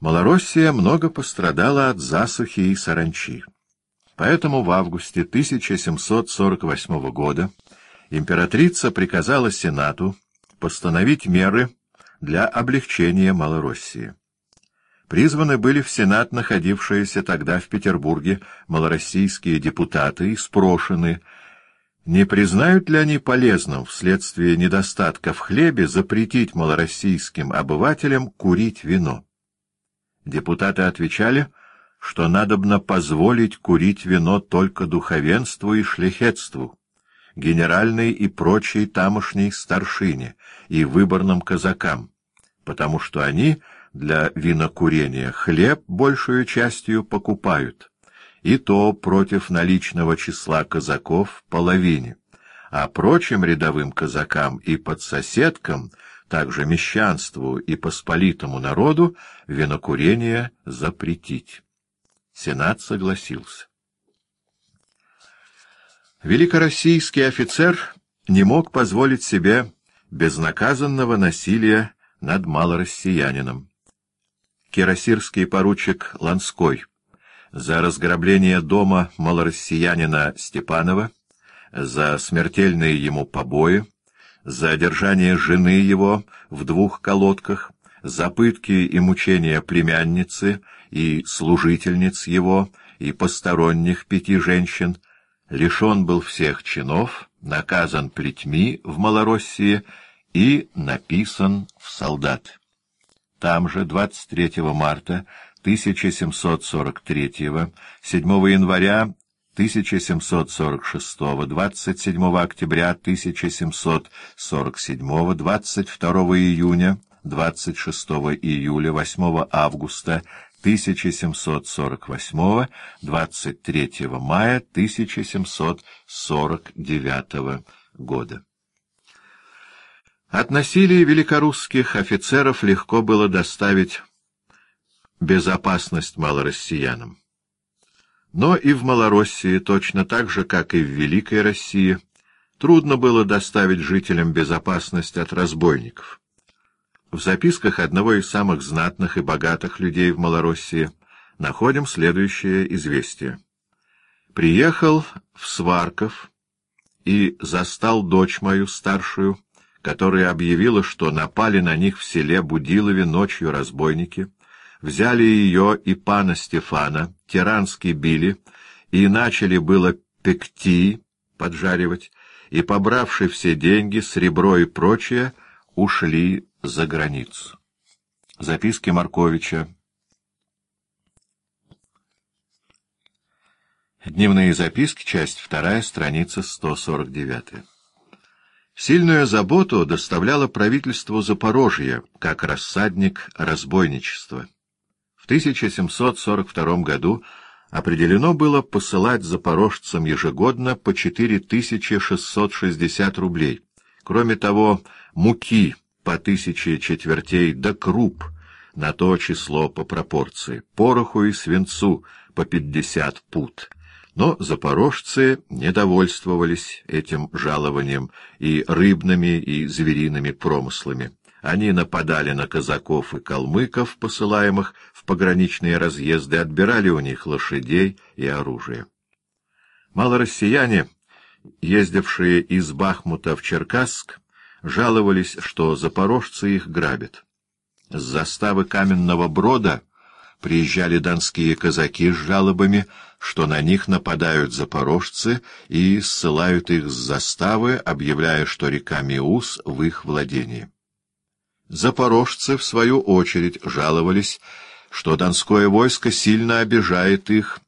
Малороссия много пострадала от засухи и саранчи. Поэтому в августе 1748 года императрица приказала Сенату постановить меры для облегчения Малороссии. Призваны были в Сенат находившиеся тогда в Петербурге малороссийские депутаты и спрошены, не признают ли они полезным вследствие недостатка в хлебе запретить малороссийским обывателям курить вино. Депутаты отвечали, что надобно позволить курить вино только духовенству и шляхетству, генеральной и прочей тамошней старшине и выборным казакам, потому что они для винокурения хлеб большую частью покупают, и то против наличного числа казаков половине, а прочим рядовым казакам и подсоседкам — также мещанству и посполитому народу винокурение запретить. Сенат согласился. Великороссийский офицер не мог позволить себе безнаказанного насилия над малороссиянином. Кирасирский поручик Ланской за разграбление дома малороссиянина Степанова, за смертельные ему побои, за одержание жены его в двух колодках, за пытки и мучения племянницы и служительниц его и посторонних пяти женщин, лишен был всех чинов, наказан плетьми в Малороссии и написан в солдат. Там же 23 марта 1743, 7 января 1746, 27 октября 1747, 22 июня, 26 июля, 8 августа 1748, 23 мая 1749 года. От насилия великорусских офицеров легко было доставить безопасность малороссиянам. Но и в Малороссии, точно так же, как и в Великой России, трудно было доставить жителям безопасность от разбойников. В записках одного из самых знатных и богатых людей в Малороссии находим следующее известие. «Приехал в Сварков и застал дочь мою старшую, которая объявила, что напали на них в селе Будилове ночью разбойники» взяли ее и пана Стефана, тирански били, и начали было пекти, поджаривать, и, побравши все деньги, сребро и прочее, ушли за границу. Записки Марковича. Дневные записки, часть вторая, страница 149. Сильную заботу доставляло правительству Запорожья, как рассадник разбойничества. 1742 году определено было посылать запорожцам ежегодно по 4660 рублей. Кроме того, муки по тысяче четвертей да круп на то число по пропорции, пороху и свинцу по 50 пут. Но запорожцы недовольствовались этим жалованием и рыбными, и звериными промыслами. Они нападали на казаков и калмыков, посылаемых в пограничные разъезды, отбирали у них лошадей и оружие. Малороссияне, ездившие из Бахмута в Черкасск, жаловались, что запорожцы их грабят. С заставы Каменного Брода приезжали донские казаки с жалобами, что на них нападают запорожцы и ссылают их с заставы, объявляя, что река Миус в их владении. Запорожцы, в свою очередь, жаловались, что донское войско сильно обижает их.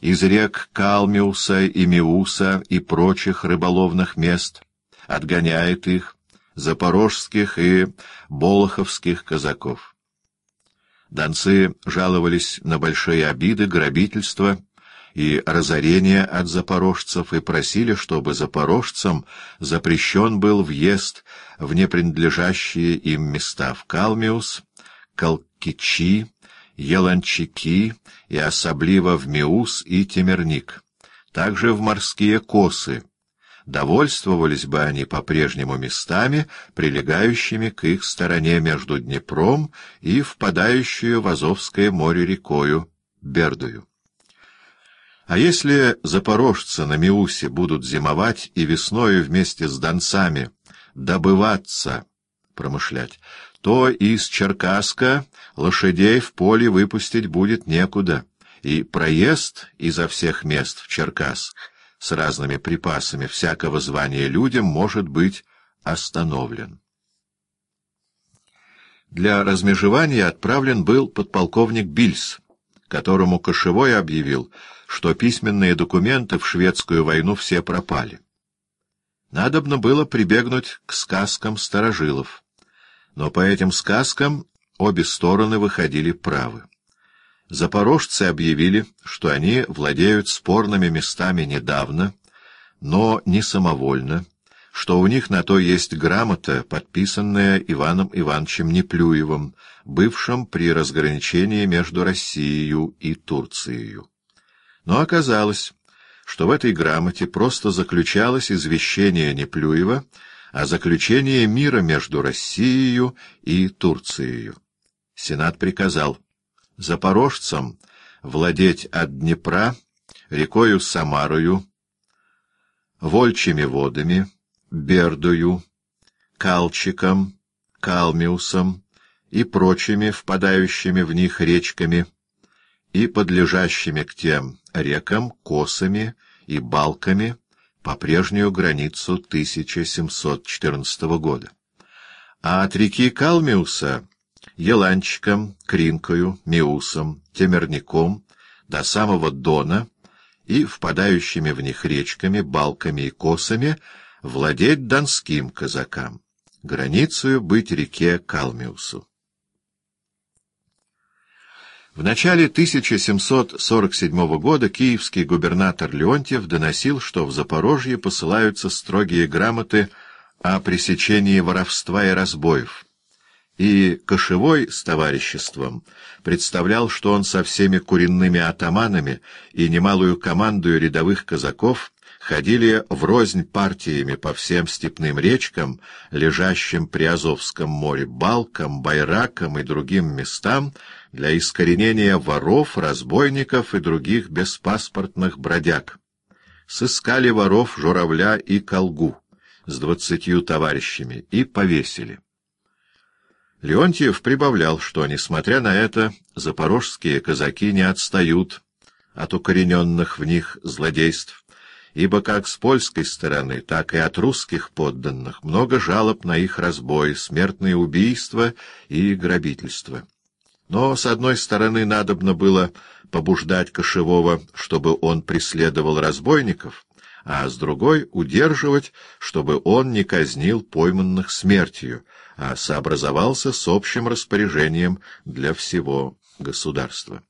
Из рек Калмиуса и Миуса и прочих рыболовных мест отгоняет их, запорожских и болоховских казаков. Донцы жаловались на большие обиды, грабительства и разорения от запорожцев и просили, чтобы запорожцам запрещен был въезд в непринадлежащие им места в Калмиус, Калкичи, Еланчики и особливо в Миус и Темерник, также в морские косы, довольствовались бы они по-прежнему местами, прилегающими к их стороне между Днепром и впадающую в Азовское море рекою Бердую. А если запорожцы на Миусе будут зимовать и весною вместе с донцами добываться, промышлять, то из Черкаска лошадей в поле выпустить будет некуда, и проезд изо всех мест в Черкас с разными припасами всякого звания людям может быть остановлен. Для размежевания отправлен был подполковник Бильс, которому Кошевой объявил, что письменные документы в шведскую войну все пропали. Надобно было прибегнуть к сказкам старожилов, но по этим сказкам обе стороны выходили правы. Запорожцы объявили, что они владеют спорными местами недавно, но не самовольно, что у них на то есть грамота, подписанная Иваном Ивановичем Неплюевым, бывшим при разграничении между Россией и Турцией. Но оказалось, что в этой грамоте просто заключалось извещение Неплюева о заключении мира между Россией и Турцией. Сенат приказал запорожцам владеть от Днепра, рекою Самарою, Вольчими водами, Бердою, Калчиком, Калмиусом и прочими впадающими в них речками и подлежащими к тем рекам косами и балками по прежнюю границу 1714 года. А от реки Калмиуса — Еланчиком, Кринкою, Миусом, Темерником до самого Дона и впадающими в них речками, балками и косами владеть донским казакам, границею быть реке Калмиусу. В начале 1747 года киевский губернатор Леонтьев доносил, что в Запорожье посылаются строгие грамоты о пресечении воровства и разбоев, и Кошевой с товариществом представлял, что он со всеми куренными атаманами и немалую команду рядовых казаков ходили врознь партиями по всем степным речкам, лежащим при Азовском море, Балкам, Байракам и другим местам, для искоренения воров, разбойников и других беспаспортных бродяг. Сыскали воров Журавля и Колгу с двадцатью товарищами и повесили. Леонтьев прибавлял, что, несмотря на это, запорожские казаки не отстают от укорененных в них злодейств, ибо как с польской стороны, так и от русских подданных много жалоб на их разбой, смертные убийства и грабительства. Но, с одной стороны, надобно было побуждать Кошевого, чтобы он преследовал разбойников, а с другой — удерживать, чтобы он не казнил пойманных смертью, а сообразовался с общим распоряжением для всего государства.